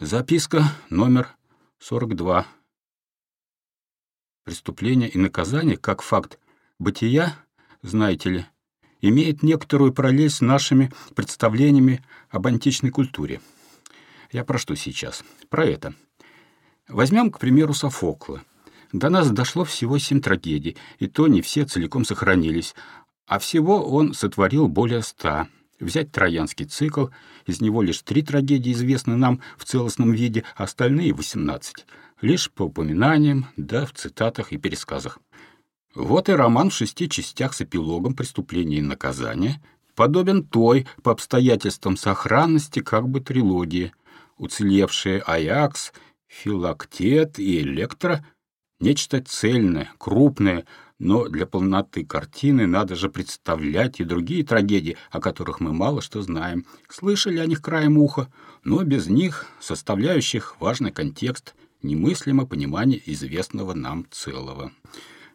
Записка номер 42. Преступление и наказание как факт бытия, знаете ли, имеет некоторую параллель с нашими представлениями об античной культуре. Я про что сейчас? Про это. Возьмем, к примеру, Софокла. До нас дошло всего семь трагедий, и то не все целиком сохранились, а всего он сотворил более ста. Взять троянский цикл, из него лишь три трагедии известны нам в целостном виде, а остальные — восемнадцать. Лишь по упоминаниям, да в цитатах и пересказах. Вот и роман в шести частях с эпилогом «Преступление и наказание» подобен той по обстоятельствам сохранности как бы трилогии. Уцелевшие Аякс, Филактет и Электра — нечто цельное, крупное — но для полноты картины надо же представлять и другие трагедии, о которых мы мало что знаем. Слышали о них краем уха, но без них, составляющих важный контекст, немыслимо понимание известного нам целого.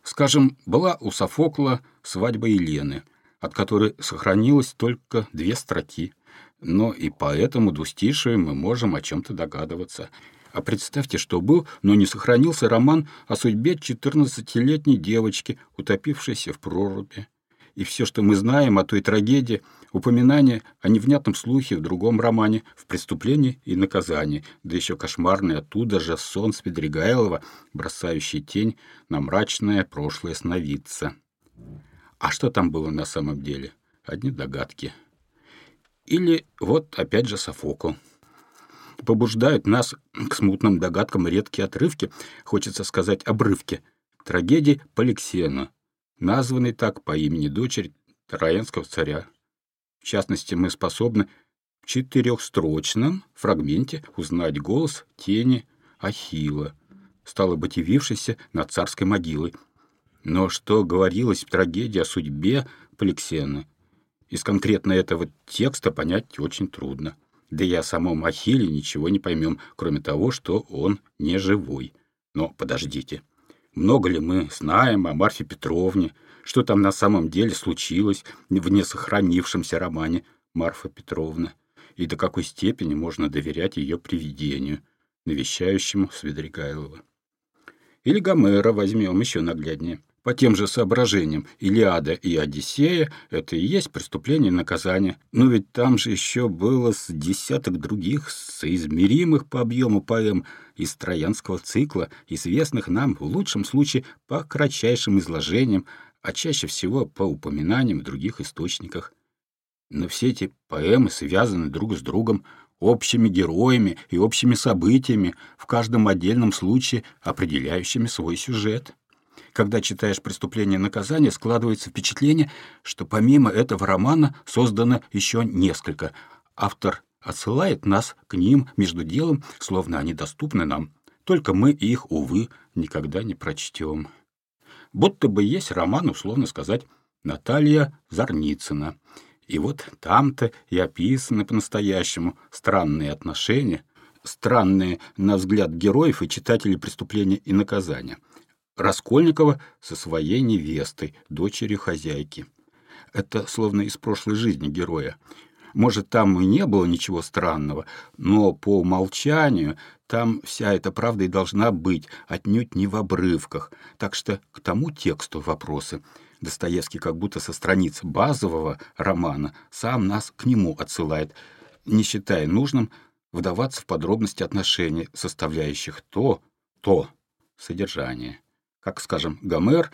Скажем, была у Софокла свадьба Елены, от которой сохранилось только две строки, но и по этому двустишию мы можем о чем-то догадываться — а представьте, что был, но не сохранился роман о судьбе 14-летней девочки, утопившейся в проруби. И все, что мы знаем о той трагедии, упоминание о невнятном слухе в другом романе «В преступлении и наказании», да еще кошмарный оттуда же сон Спидригайлова, бросающий тень на мрачное прошлое сновидца. А что там было на самом деле? Одни догадки. Или вот опять же Софокл побуждают нас к смутным догадкам редкие отрывки, хочется сказать обрывки, трагедии Поликсена, названной так по имени дочери Троянского царя. В частности, мы способны в четырехстрочном фрагменте узнать голос тени Ахилла, стало быть, явившейся над царской могилой. Но что говорилось в трагедии о судьбе Поликсена, из конкретно этого текста понять очень трудно. Да и о самом Ахилле ничего не поймем, кроме того, что он не живой. Но подождите, много ли мы знаем о Марфе Петровне, что там на самом деле случилось в несохранившемся романе Марфа Петровна, и до какой степени можно доверять ее привидению, навещающему Свидригайлова. Или Гомера возьмем еще нагляднее. По тем же соображениям, Илиада и Одиссея — это и есть преступление и наказание. Но ведь там же еще было с десяток других соизмеримых по объему поэм из троянского цикла, известных нам в лучшем случае по кратчайшим изложениям, а чаще всего по упоминаниям в других источниках. Но все эти поэмы связаны друг с другом, общими героями и общими событиями, в каждом отдельном случае определяющими свой сюжет. Когда читаешь «Преступление и наказание», складывается впечатление, что помимо этого романа создано еще несколько. Автор отсылает нас к ним между делом, словно они доступны нам. Только мы их, увы, никогда не прочтем. Будто бы есть роман, условно сказать, Наталья Зарницына. И вот там-то и описаны по-настоящему странные отношения, странные, на взгляд героев и читателей преступления и наказания — Раскольникова со своей невестой, дочерью хозяйки. Это словно из прошлой жизни героя. Может, там и не было ничего странного, но по умолчанию там вся эта правда и должна быть, отнюдь не в обрывках. Так что к тому тексту вопросы. Достоевский как будто со страниц базового романа сам нас к нему отсылает, не считая нужным вдаваться в подробности отношений, составляющих то, то содержание как, скажем, Гомер,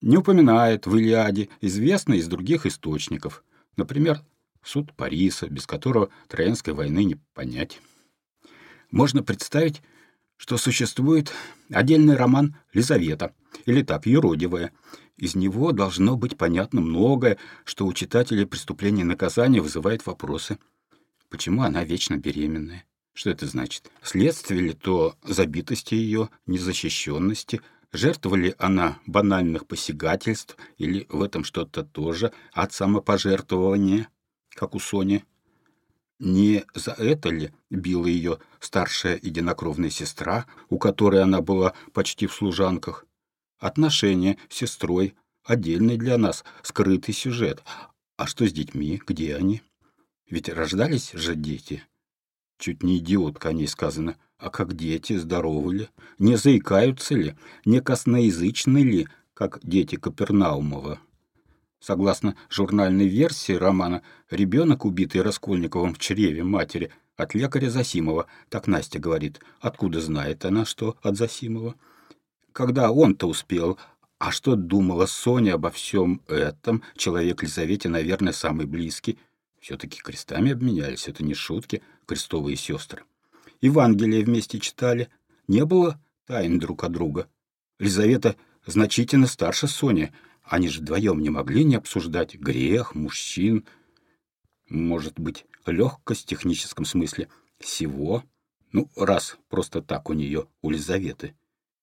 не упоминает в Илиаде, известно из других источников, например, суд Париса, без которого Троянской войны не понять. Можно представить, что существует отдельный роман «Лизавета» или так «Юродивая». Из него должно быть понятно многое, что у читателя преступления и наказания вызывает вопросы. Почему она вечно беременная? Что это значит? Следствие ли то забитости ее, незащищенности, Жертва ли она банальных посягательств или в этом что-то тоже от самопожертвования, как у Сони? Не за это ли била ее старшая единокровная сестра, у которой она была почти в служанках? Отношения с сестрой — отдельный для нас скрытый сюжет. А что с детьми? Где они? Ведь рождались же дети. Чуть не идиотка о ней сказано. А как дети, здоровы ли? Не заикаются ли? Не косноязычны ли, как дети Капернаумова? Согласно журнальной версии романа, ребенок, убитый Раскольниковым в чреве матери, от лекаря Засимова, так Настя говорит. Откуда знает она, что от Засимова? Когда он-то успел, а что думала Соня обо всем этом? Человек Лизавете, наверное, самый близкий. Все-таки крестами обменялись, это не шутки, крестовые сестры. Евангелие вместе читали. Не было тайн друг от друга. Лизавета значительно старше Сони. Они же вдвоем не могли не обсуждать грех, мужчин. Может быть, легкость в техническом смысле всего. Ну, раз просто так у нее, у Лизаветы.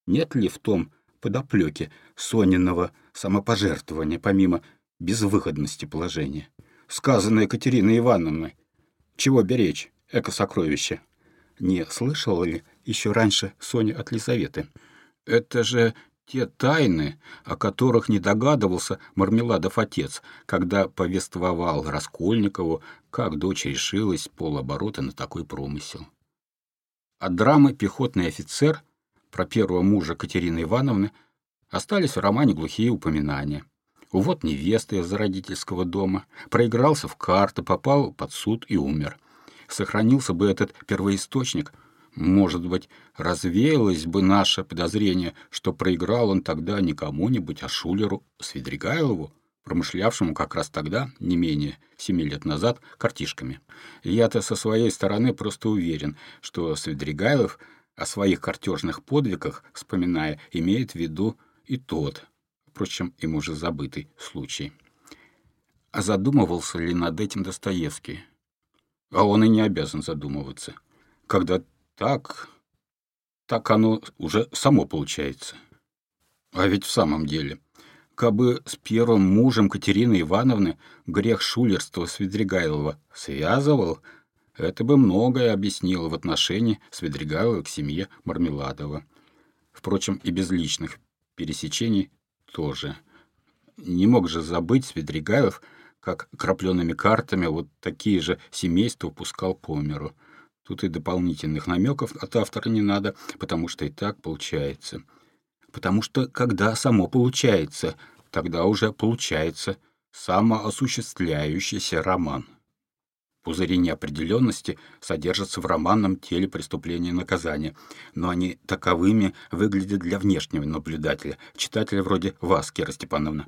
Нет ли в том подоплеки Сониного самопожертвования, помимо безвыходности положения. Сказанное Екатериной Ивановной. Чего беречь, эко-сокровище? Не слышала ли еще раньше Соня от Лизаветы? Это же те тайны, о которых не догадывался Мармеладов отец, когда повествовал Раскольникову, как дочь решилась полоборота на такой промысел. От драмы «Пехотный офицер» про первого мужа Катерины Ивановны остались в романе глухие упоминания. Увод невесты из родительского дома, проигрался в карты, попал под суд и умер. Сохранился бы этот первоисточник, может быть, развеялось бы наше подозрение, что проиграл он тогда не кому-нибудь, а Шулеру Свидригайлову, промышлявшему как раз тогда, не менее семи лет назад, картишками. Я-то со своей стороны просто уверен, что Свидригайлов — о своих картежных подвигах, вспоминая, имеет в виду и тот, впрочем, им уже забытый случай. А задумывался ли над этим Достоевский? А он и не обязан задумываться. Когда так, так оно уже само получается. А ведь в самом деле, кабы с первым мужем Катерины Ивановны грех шулерства Свидригайлова связывал — это бы многое объяснило в отношении Свидригайлова к семье Мармеладова. Впрочем, и без личных пересечений тоже. Не мог же забыть Свидригайлов, как крапленными картами вот такие же семейства упускал по миру. Тут и дополнительных намеков от автора не надо, потому что и так получается. Потому что когда само получается, тогда уже получается самоосуществляющийся роман. Пузыри неопределенности содержатся в романном теле преступления и наказания, но они таковыми выглядят для внешнего наблюдателя, читателя вроде вас, Кира Степановна.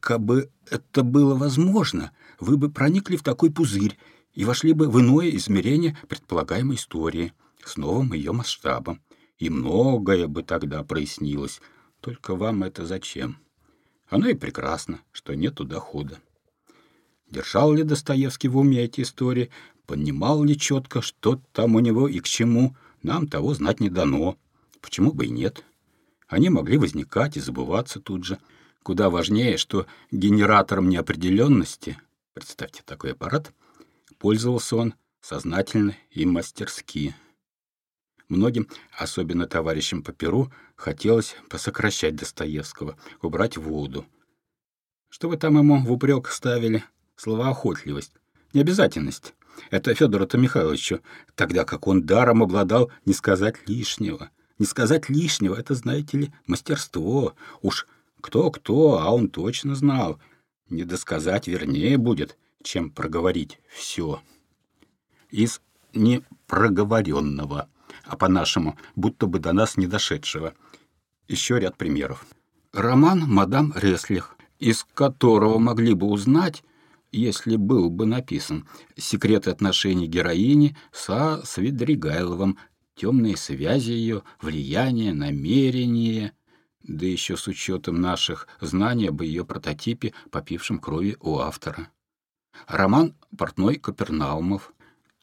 Кабы это было возможно, вы бы проникли в такой пузырь и вошли бы в иное измерение предполагаемой истории с новым ее масштабом. И многое бы тогда прояснилось. Только вам это зачем? Оно и прекрасно, что нету дохода. Держал ли Достоевский в уме эти истории, понимал ли четко, что там у него и к чему, нам того знать не дано. Почему бы и нет? Они могли возникать и забываться тут же. Куда важнее, что генератором неопределенности, представьте такой аппарат, пользовался он сознательно и мастерски. Многим, особенно товарищам по перу, хотелось посокращать Достоевского, убрать воду. Что вы там ему в упрек ставили? Словоохотливость, необязательность. Это Федору-то Михайловичу, тогда как он даром обладал не сказать лишнего. Не сказать лишнего — это, знаете ли, мастерство. Уж кто-кто, а он точно знал. Не досказать вернее будет, чем проговорить все. Из непроговоренного, а по-нашему, будто бы до нас не дошедшего. Еще ряд примеров. Роман «Мадам Реслих», из которого могли бы узнать, если был бы написан «Секреты отношений героини со Свидригайловым», темные связи ее, влияние, намерение, да еще с учетом наших знаний об ее прототипе, попившем крови у автора. Роман «Портной Капернаумов»,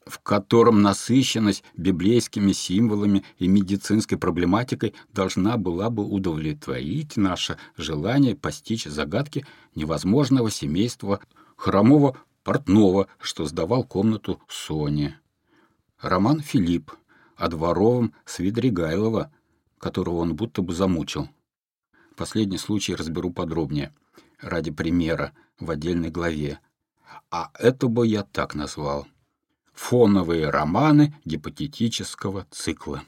в котором насыщенность библейскими символами и медицинской проблематикой должна была бы удовлетворить наше желание постичь загадки невозможного семейства хромого портного, что сдавал комнату Соне. Роман Филипп о дворовом Свидригайлова, которого он будто бы замучил. Последний случай разберу подробнее, ради примера, в отдельной главе. А это бы я так назвал. фоновые романы гипотетического цикла.